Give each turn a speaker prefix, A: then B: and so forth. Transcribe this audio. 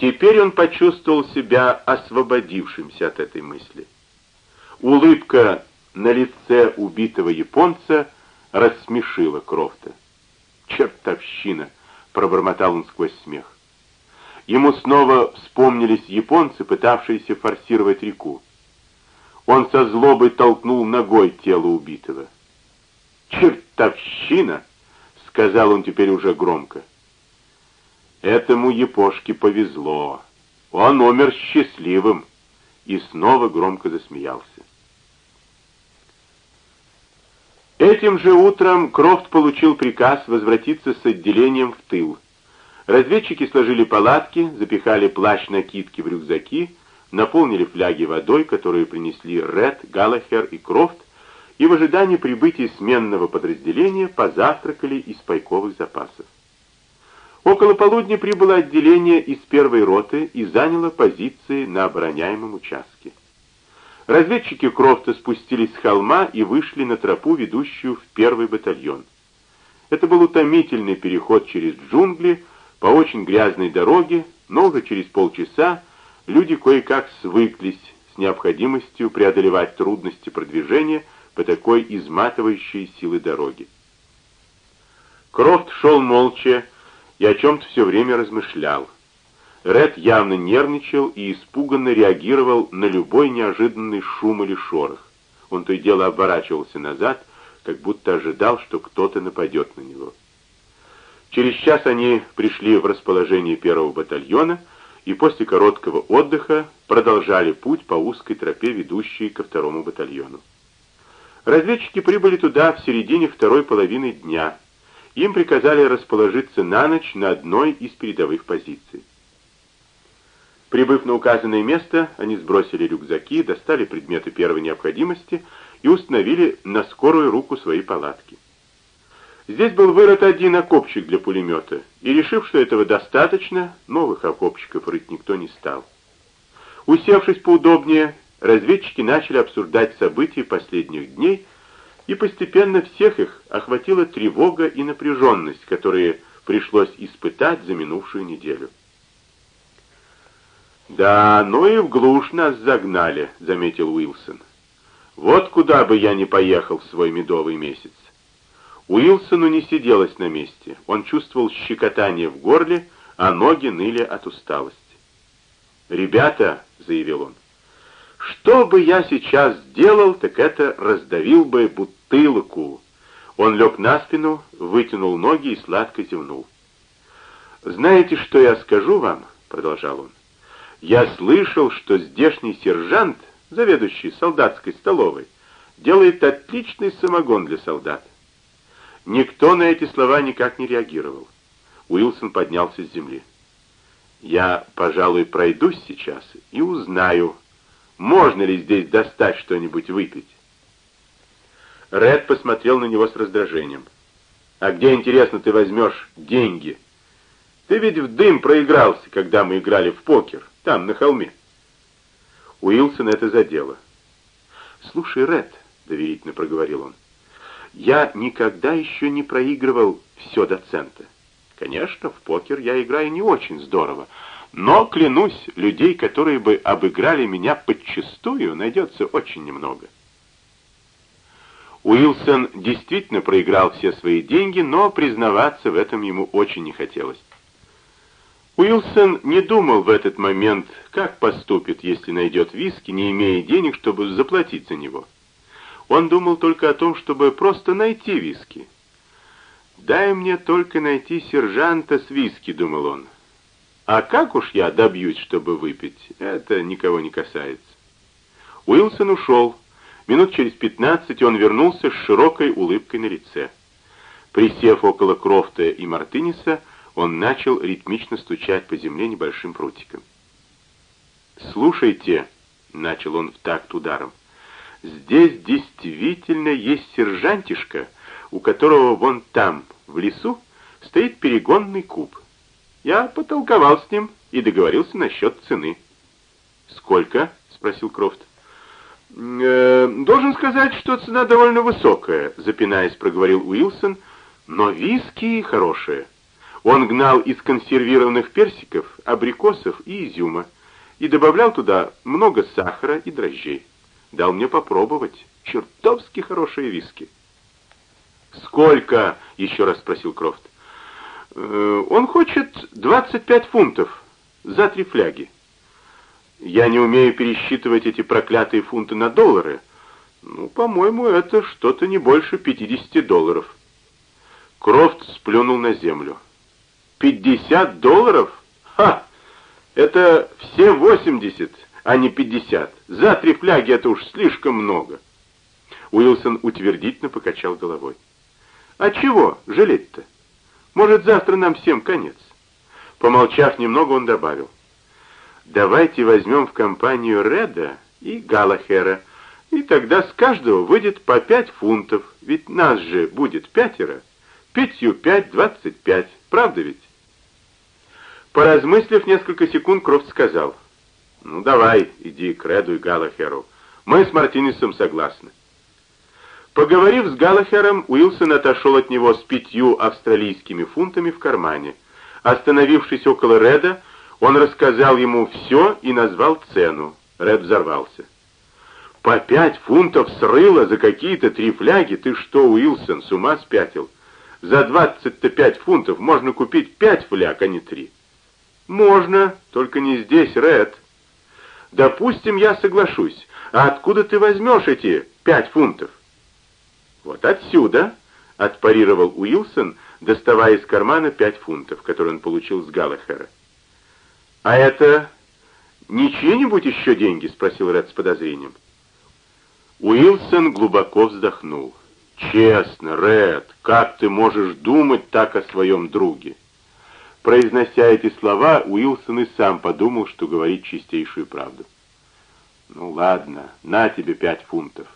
A: Теперь он почувствовал себя освободившимся от этой мысли. Улыбка на лице убитого японца рассмешила Крофта. «Чертовщина!» — пробормотал он сквозь смех. Ему снова вспомнились японцы, пытавшиеся форсировать реку. Он со злобой толкнул ногой тело убитого. «Чертовщина!» — сказал он теперь уже громко. Этому япошке повезло. Он умер счастливым. И снова громко засмеялся. Этим же утром Крофт получил приказ возвратиться с отделением в тыл. Разведчики сложили палатки, запихали плащ-накидки в рюкзаки, наполнили фляги водой, которую принесли Ред, Галлахер и Крофт, и в ожидании прибытия сменного подразделения позавтракали из пайковых запасов. Около полудня прибыло отделение из первой роты и заняло позиции на обороняемом участке. Разведчики Крофта спустились с холма и вышли на тропу, ведущую в первый батальон. Это был утомительный переход через джунгли по очень грязной дороге, но уже через полчаса люди кое-как свыклись с необходимостью преодолевать трудности продвижения по такой изматывающей силы дороге. Крофт шел молча, и о чем-то все время размышлял. Ред явно нервничал и испуганно реагировал на любой неожиданный шум или шорох. Он то и дело оборачивался назад, как будто ожидал, что кто-то нападет на него. Через час они пришли в расположение первого батальона и после короткого отдыха продолжали путь по узкой тропе, ведущей ко второму батальону. Разведчики прибыли туда в середине второй половины дня, им приказали расположиться на ночь на одной из передовых позиций. Прибыв на указанное место, они сбросили рюкзаки, достали предметы первой необходимости и установили на скорую руку свои палатки. Здесь был вырыт один окопчик для пулемета, и, решив, что этого достаточно, новых окопчиков рыть никто не стал. Усевшись поудобнее, разведчики начали обсуждать события последних дней и постепенно всех их охватила тревога и напряженность, которые пришлось испытать за минувшую неделю. «Да, ну и в глушь нас загнали», — заметил Уилсон. «Вот куда бы я ни поехал в свой медовый месяц». Уилсону не сиделось на месте. Он чувствовал щекотание в горле, а ноги ныли от усталости. «Ребята», — заявил он, — «что бы я сейчас сделал, так это раздавил бы будто затылку. Он лег на спину, вытянул ноги и сладко зевнул. «Знаете, что я скажу вам?» — продолжал он. «Я слышал, что здешний сержант, заведующий солдатской столовой, делает отличный самогон для солдат». Никто на эти слова никак не реагировал. Уилсон поднялся с земли. «Я, пожалуй, пройдусь сейчас и узнаю, можно ли здесь достать что-нибудь выпить». Ред посмотрел на него с раздражением. «А где, интересно, ты возьмешь деньги? Ты ведь в дым проигрался, когда мы играли в покер, там, на холме». Уилсон это задело. «Слушай, Ред», — доверительно проговорил он, — «я никогда еще не проигрывал все до цента. Конечно, в покер я играю не очень здорово, но, клянусь, людей, которые бы обыграли меня подчистую, найдется очень немного». Уилсон действительно проиграл все свои деньги, но признаваться в этом ему очень не хотелось. Уилсон не думал в этот момент, как поступит, если найдет виски, не имея денег, чтобы заплатить за него. Он думал только о том, чтобы просто найти виски. «Дай мне только найти сержанта с виски», — думал он. «А как уж я добьюсь, чтобы выпить, это никого не касается». Уилсон ушел, Минут через пятнадцать он вернулся с широкой улыбкой на лице. Присев около Крофта и Мартыниса, он начал ритмично стучать по земле небольшим прутиком. «Слушайте», — начал он в такт ударом, — «здесь действительно есть сержантишка, у которого вон там, в лесу, стоит перегонный куб. Я потолковал с ним и договорился насчет цены». «Сколько?» — спросил Крофт. Э, «Должен сказать, что цена довольно высокая», — запинаясь, проговорил Уилсон, «но виски хорошие. Он гнал из консервированных персиков, абрикосов и изюма и добавлял туда много сахара и дрожжей. Дал мне попробовать. Чертовски хорошие виски. «Сколько?» — еще раз спросил Крофт. «Э, «Он хочет 25 фунтов за три фляги». «Я не умею пересчитывать эти проклятые фунты на доллары. Ну, по-моему, это что-то не больше 50 долларов». Крофт сплюнул на землю. «50 долларов? Ха! Это все 80, а не 50. За три фляги это уж слишком много». Уилсон утвердительно покачал головой. «А чего жалеть-то? Может, завтра нам всем конец?» Помолчав немного, он добавил. «Давайте возьмем в компанию Реда и Галахера, и тогда с каждого выйдет по пять фунтов, ведь нас же будет пятеро». Пятью пять, двадцать пять. Правда ведь? Поразмыслив несколько секунд, Крофт сказал, «Ну, давай, иди к Реду и Галахеру. Мы с Мартинесом согласны». Поговорив с Галахером, Уилсон отошел от него с пятью австралийскими фунтами в кармане. Остановившись около Реда, он рассказал ему все и назвал цену. Ред взорвался. «По пять фунтов срыла за какие-то три фляги? Ты что, Уилсон, с ума спятил?» За 25 фунтов можно купить пять фляг, а не три. Можно, только не здесь, Ред. Допустим, я соглашусь. А откуда ты возьмешь эти пять фунтов? Вот отсюда, отпарировал Уилсон, доставая из кармана пять фунтов, которые он получил с Галлахера. А это не чьи-нибудь еще деньги? Спросил Ред с подозрением. Уилсон глубоко вздохнул. «Честно, Ред, как ты можешь думать так о своем друге?» Произнося эти слова, Уилсон и сам подумал, что говорит чистейшую правду. «Ну ладно, на тебе пять фунтов.